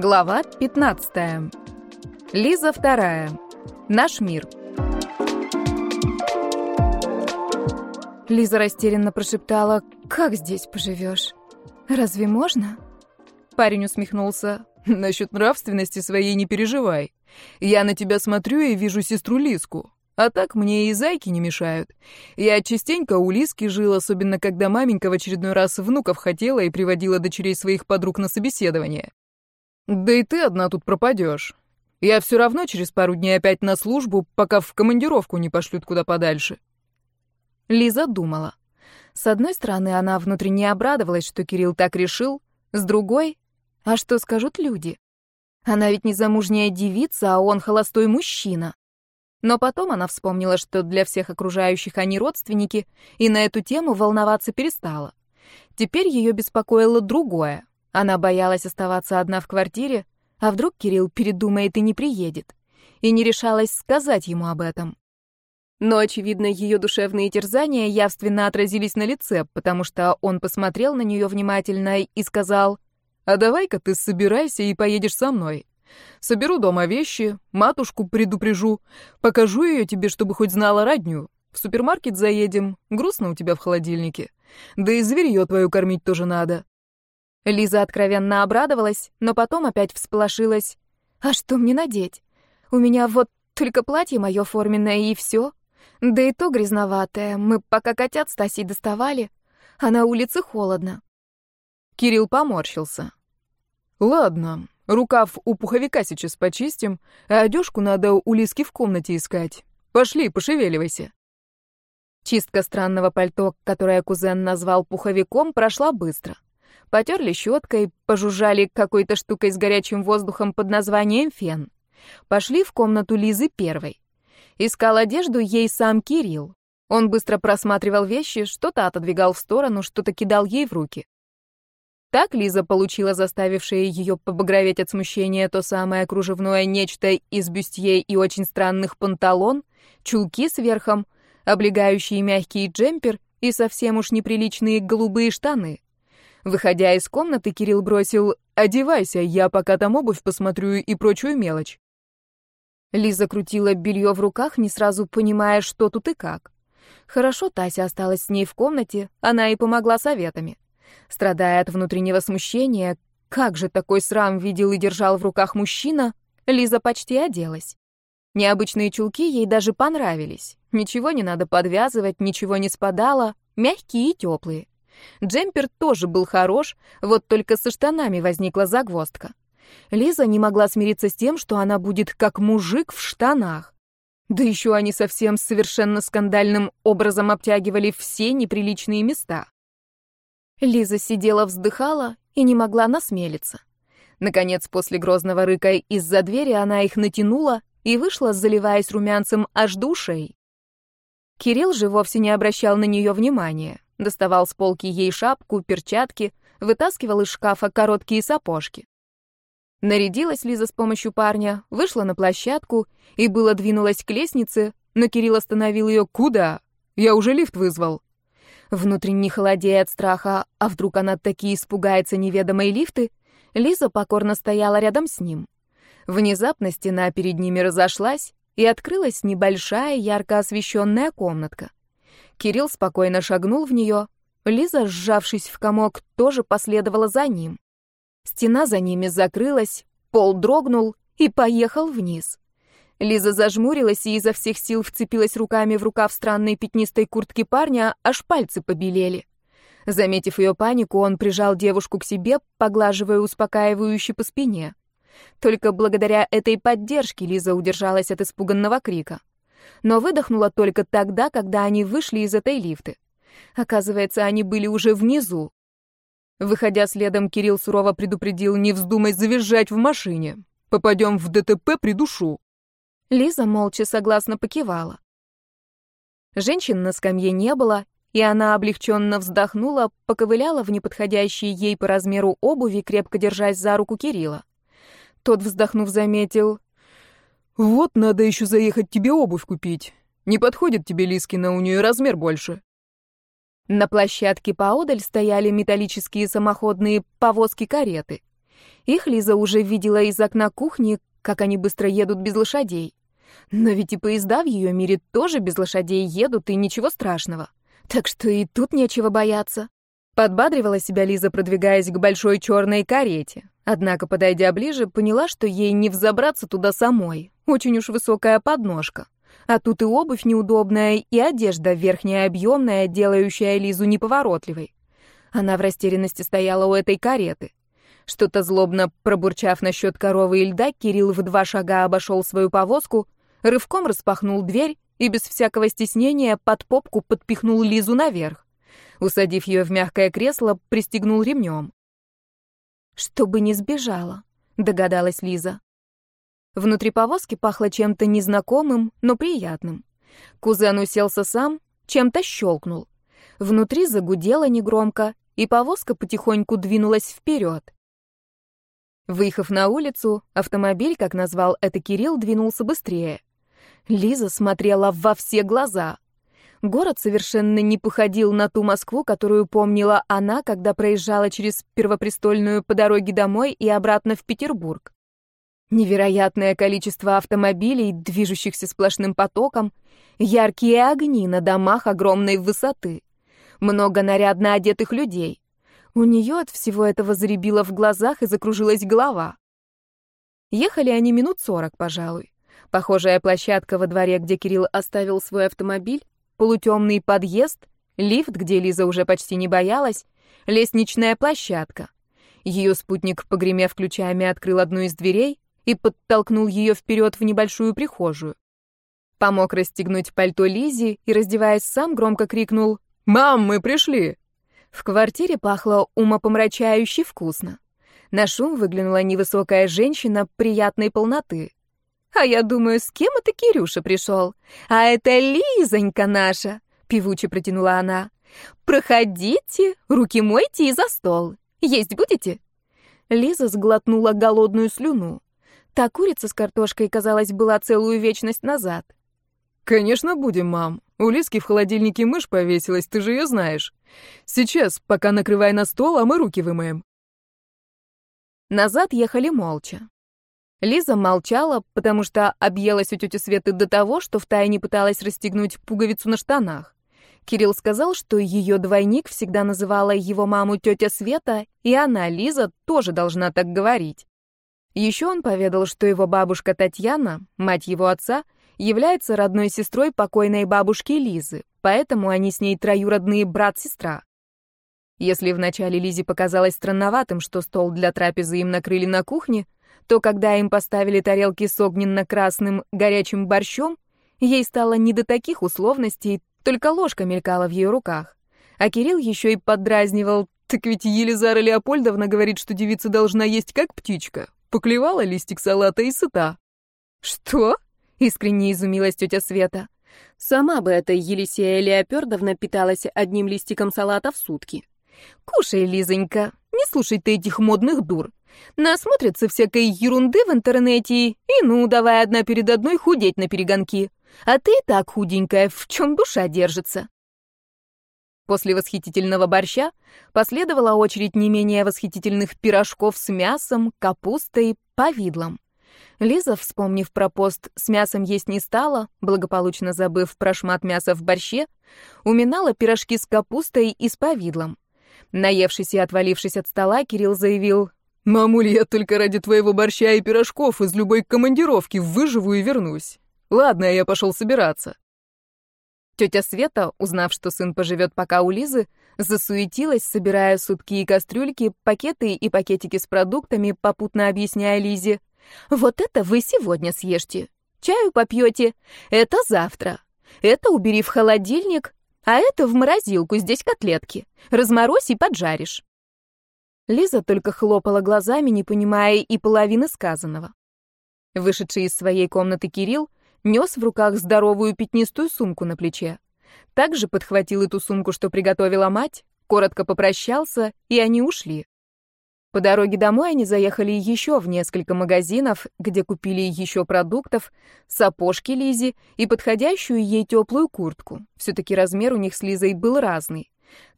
Глава 15. Лиза вторая. Наш мир. Лиза растерянно прошептала, «Как здесь поживешь? Разве можно?» Парень усмехнулся, «Насчет нравственности своей не переживай. Я на тебя смотрю и вижу сестру Лиску. А так мне и зайки не мешают. Я частенько у Лиски жил, особенно когда маменька в очередной раз внуков хотела и приводила дочерей своих подруг на собеседование. Да и ты одна тут пропадешь. Я все равно через пару дней опять на службу, пока в командировку не пошлют куда подальше. Лиза думала. С одной стороны, она внутренне обрадовалась, что Кирилл так решил, с другой — а что скажут люди? Она ведь не замужняя девица, а он холостой мужчина. Но потом она вспомнила, что для всех окружающих они родственники, и на эту тему волноваться перестала. Теперь ее беспокоило другое. Она боялась оставаться одна в квартире, а вдруг Кирилл передумает и не приедет, и не решалась сказать ему об этом. Но, очевидно, ее душевные терзания явственно отразились на лице, потому что он посмотрел на нее внимательно и сказал, «А давай-ка ты собирайся и поедешь со мной. Соберу дома вещи, матушку предупрежу, покажу ее тебе, чтобы хоть знала родню. В супермаркет заедем, грустно у тебя в холодильнике. Да и зверье твою кормить тоже надо. Лиза откровенно обрадовалась, но потом опять всполошилась. «А что мне надеть? У меня вот только платье мое форменное и все. Да и то грязноватое. Мы пока котят Стаси доставали, а на улице холодно». Кирилл поморщился. «Ладно, рукав у пуховика сейчас почистим, а одежку надо у Лиски в комнате искать. Пошли, пошевеливайся». Чистка странного пальто, которое кузен назвал пуховиком, прошла быстро потерли щеткой, пожужжали какой-то штукой с горячим воздухом под названием фен. Пошли в комнату Лизы первой. Искал одежду ей сам Кирилл. Он быстро просматривал вещи, что-то отодвигал в сторону, что-то кидал ей в руки. Так Лиза получила заставившее ее побагроветь от смущения то самое кружевное нечто из бюстье и очень странных панталон, чулки с верхом, облегающие мягкий джемпер и совсем уж неприличные голубые штаны. Выходя из комнаты, Кирилл бросил «Одевайся, я пока там обувь посмотрю и прочую мелочь». Лиза крутила белье в руках, не сразу понимая, что тут и как. Хорошо Тася осталась с ней в комнате, она и помогла советами. Страдая от внутреннего смущения, как же такой срам видел и держал в руках мужчина, Лиза почти оделась. Необычные чулки ей даже понравились. Ничего не надо подвязывать, ничего не спадало, мягкие и теплые. Джемпер тоже был хорош, вот только со штанами возникла загвоздка. Лиза не могла смириться с тем, что она будет как мужик в штанах. Да еще они совсем совершенно скандальным образом обтягивали все неприличные места. Лиза сидела, вздыхала и не могла насмелиться. Наконец, после грозного рыка из-за двери она их натянула и вышла, заливаясь румянцем аж до ушей. Кирилл же вовсе не обращал на нее внимания. Доставал с полки ей шапку, перчатки, вытаскивал из шкафа короткие сапожки. Нарядилась Лиза с помощью парня, вышла на площадку и было двинулась к лестнице, но Кирилл остановил ее «Куда? Я уже лифт вызвал». Внутренне холодея от страха, а вдруг она таки испугается неведомой лифты, Лиза покорно стояла рядом с ним. Внезапно стена перед ними разошлась, и открылась небольшая ярко освещенная комнатка. Кирилл спокойно шагнул в нее. Лиза, сжавшись в комок, тоже последовала за ним. Стена за ними закрылась, пол дрогнул и поехал вниз. Лиза зажмурилась и изо всех сил вцепилась руками в рукав странной пятнистой куртки парня, аж пальцы побелели. Заметив ее панику, он прижал девушку к себе, поглаживая успокаивающе по спине. Только благодаря этой поддержке Лиза удержалась от испуганного крика но выдохнула только тогда, когда они вышли из этой лифты. Оказывается, они были уже внизу. Выходя следом, Кирилл сурово предупредил, не вздумай завизжать в машине. Попадем в ДТП, придушу. Лиза молча согласно покивала. Женщин на скамье не было, и она облегченно вздохнула, поковыляла в неподходящей ей по размеру обуви, крепко держась за руку Кирилла. Тот, вздохнув, заметил, «Вот надо еще заехать тебе обувь купить. Не подходит тебе Лискина, у нее размер больше». На площадке поодаль стояли металлические самоходные повозки-кареты. Их Лиза уже видела из окна кухни, как они быстро едут без лошадей. Но ведь и поезда в ее мире тоже без лошадей едут, и ничего страшного. Так что и тут нечего бояться. Подбадривала себя Лиза, продвигаясь к большой черной карете. Однако, подойдя ближе, поняла, что ей не взобраться туда самой. Очень уж высокая подножка. А тут и обувь неудобная, и одежда верхняя объемная, делающая Лизу неповоротливой. Она в растерянности стояла у этой кареты. Что-то злобно пробурчав насчет коровы и льда, Кирилл в два шага обошел свою повозку, рывком распахнул дверь и без всякого стеснения под попку подпихнул Лизу наверх. Усадив ее в мягкое кресло, пристегнул ремнем. «Чтобы не сбежала», — догадалась Лиза. Внутри повозки пахло чем-то незнакомым, но приятным. Кузен уселся сам, чем-то щелкнул. Внутри загудело негромко, и повозка потихоньку двинулась вперед. Выехав на улицу, автомобиль, как назвал это Кирилл, двинулся быстрее. Лиза смотрела во все глаза. Город совершенно не походил на ту Москву, которую помнила она, когда проезжала через Первопрестольную по дороге домой и обратно в Петербург. Невероятное количество автомобилей, движущихся сплошным потоком, яркие огни на домах огромной высоты, много нарядно одетых людей. У нее от всего этого заребило в глазах и закружилась голова. Ехали они минут сорок, пожалуй. Похожая площадка во дворе, где Кирилл оставил свой автомобиль, полутемный подъезд, лифт, где Лиза уже почти не боялась, лестничная площадка. Ее спутник, погремев ключами, открыл одну из дверей и подтолкнул ее вперед в небольшую прихожую. Помог расстегнуть пальто Лизе и, раздеваясь сам, громко крикнул «Мам, мы пришли!». В квартире пахло умопомрачающе вкусно. На шум выглянула невысокая женщина приятной полноты. А я думаю, с кем это Кирюша пришел? А это Лизонька наша, певуче протянула она. Проходите, руки мойте и за стол. Есть будете? Лиза сглотнула голодную слюну. Та курица с картошкой, казалось, была целую вечность назад. «Конечно будем, мам. У Лизки в холодильнике мышь повесилась, ты же ее знаешь. Сейчас, пока накрывай на стол, а мы руки вымоем». Назад ехали молча. Лиза молчала, потому что объелась у тети Светы до того, что втайне пыталась расстегнуть пуговицу на штанах. Кирилл сказал, что ее двойник всегда называла его маму тетя Света, и она, Лиза, тоже должна так говорить. Еще он поведал, что его бабушка Татьяна, мать его отца, является родной сестрой покойной бабушки Лизы, поэтому они с ней троюродные брат-сестра. Если вначале Лизе показалось странноватым, что стол для трапезы им накрыли на кухне, то когда им поставили тарелки с огненно-красным горячим борщом, ей стало не до таких условностей, только ложка мелькала в ее руках. А Кирилл еще и поддразнивал, так ведь Елизара Леопольдовна говорит, что девица должна есть как птичка. Поклевала листик салата и сыта. «Что?» — искренне изумилась тетя Света. Сама бы эта Елисея Леопольдовна питалась одним листиком салата в сутки. «Кушай, Лизонька, не слушай ты этих модных дур. Насмотрятся всякой ерунды в интернете, и ну, давай одна перед одной худеть на перегонки. А ты и так худенькая, в чем душа держится. После восхитительного борща последовала очередь не менее восхитительных пирожков с мясом, капустой, повидлом. Лиза, вспомнив про пост, с мясом есть не стала, благополучно забыв про шмат мяса в борще, уминала пирожки с капустой и с повидлом. Наевшись и отвалившись от стола, Кирилл заявил, «Мамуль, я только ради твоего борща и пирожков из любой командировки выживу и вернусь. Ладно, я пошел собираться». Тетя Света, узнав, что сын поживет пока у Лизы, засуетилась, собирая сутки и кастрюльки, пакеты и пакетики с продуктами, попутно объясняя Лизе. «Вот это вы сегодня съешьте. Чаю попьете. Это завтра. Это убери в холодильник, а это в морозилку, здесь котлетки. Разморозь и поджаришь». Лиза только хлопала глазами, не понимая и половины сказанного. Вышедший из своей комнаты Кирилл нес в руках здоровую пятнистую сумку на плече. Также подхватил эту сумку, что приготовила мать, коротко попрощался, и они ушли. По дороге домой они заехали еще в несколько магазинов, где купили еще продуктов, сапожки Лизе и подходящую ей теплую куртку. Все-таки размер у них с Лизой был разный.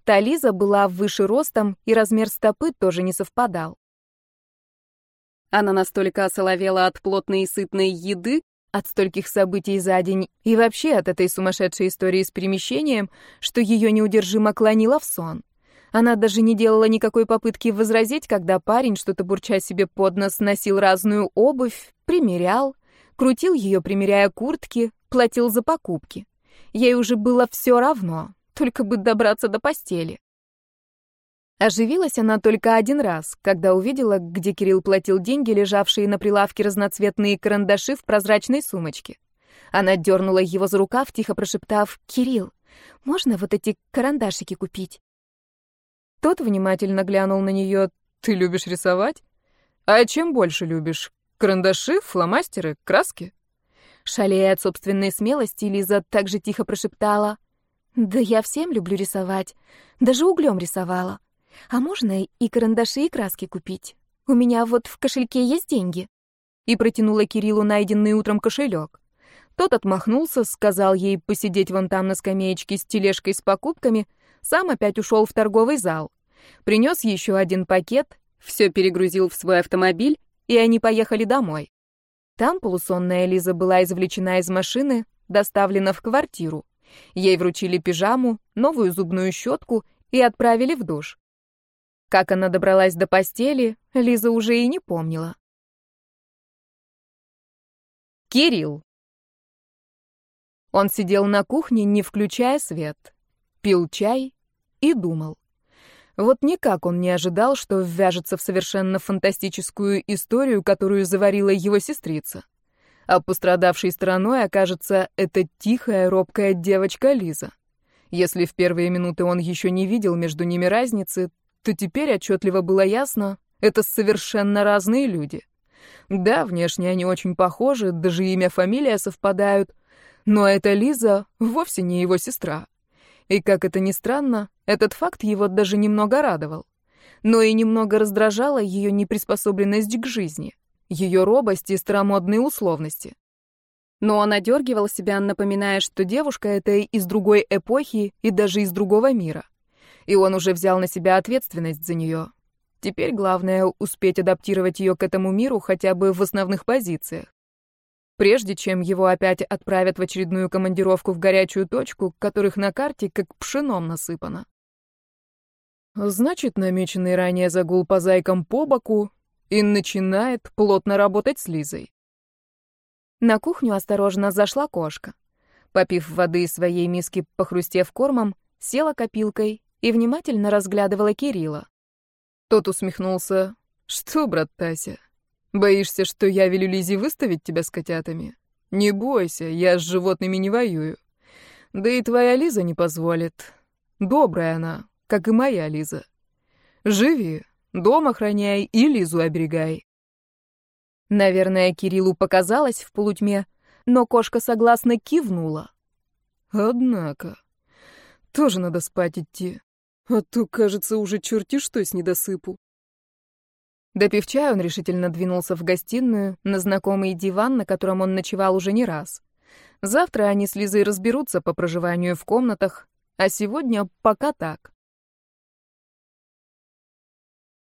Та Лиза была выше ростом, и размер стопы тоже не совпадал. Она настолько осоловела от плотной и сытной еды, от стольких событий за день и вообще от этой сумасшедшей истории с перемещением, что ее неудержимо клонило в сон. Она даже не делала никакой попытки возразить, когда парень, что-то бурча себе под нос, носил разную обувь, примерял, крутил ее, примеряя куртки, платил за покупки. Ей уже было все равно, только бы добраться до постели. Оживилась она только один раз, когда увидела, где Кирилл платил деньги, лежавшие на прилавке разноцветные карандаши в прозрачной сумочке. Она дернула его за рукав, тихо прошептав «Кирилл, можно вот эти карандашики купить?» Тот внимательно глянул на нее «Ты любишь рисовать? А чем больше любишь? Карандаши, фломастеры, краски?» Шалея от собственной смелости, Лиза также тихо прошептала «Да я всем люблю рисовать, даже углем рисовала». А можно и карандаши, и краски купить? У меня вот в кошельке есть деньги. И протянула Кириллу найденный утром кошелек. Тот отмахнулся, сказал ей посидеть вон там на скамеечке с тележкой с покупками, сам опять ушел в торговый зал. Принес еще один пакет, все перегрузил в свой автомобиль, и они поехали домой. Там полусонная Лиза была извлечена из машины, доставлена в квартиру. Ей вручили пижаму, новую зубную щетку и отправили в душ. Как она добралась до постели, Лиза уже и не помнила. Кирилл. Он сидел на кухне, не включая свет, пил чай и думал. Вот никак он не ожидал, что ввяжется в совершенно фантастическую историю, которую заварила его сестрица. А пострадавшей стороной окажется эта тихая, робкая девочка Лиза. Если в первые минуты он еще не видел между ними разницы, то теперь отчетливо было ясно, это совершенно разные люди. Да, внешне они очень похожи, даже имя, фамилия совпадают, но эта Лиза вовсе не его сестра. И как это ни странно, этот факт его даже немного радовал. Но и немного раздражала ее неприспособленность к жизни, ее робость и старомодные условности. Но он одергивал себя, напоминая, что девушка эта из другой эпохи и даже из другого мира и он уже взял на себя ответственность за нее. Теперь главное — успеть адаптировать ее к этому миру хотя бы в основных позициях. Прежде чем его опять отправят в очередную командировку в горячую точку, которых на карте как пшеном насыпано. Значит, намеченный ранее загул по зайкам по боку и начинает плотно работать с Лизой. На кухню осторожно зашла кошка. Попив воды из своей миски, похрустев кормом, села копилкой и внимательно разглядывала Кирилла. Тот усмехнулся. «Что, брат Тася, боишься, что я велю Лизе выставить тебя с котятами? Не бойся, я с животными не воюю. Да и твоя Лиза не позволит. Добрая она, как и моя Лиза. Живи, дом охраняй и Лизу оберегай». Наверное, Кириллу показалось в полутьме, но кошка согласно кивнула. «Однако, тоже надо спать идти. А то, кажется, уже черти что с недосыпу. Допив чая, он решительно двинулся в гостиную, на знакомый диван, на котором он ночевал уже не раз. Завтра они с Лизой разберутся по проживанию в комнатах, а сегодня пока так.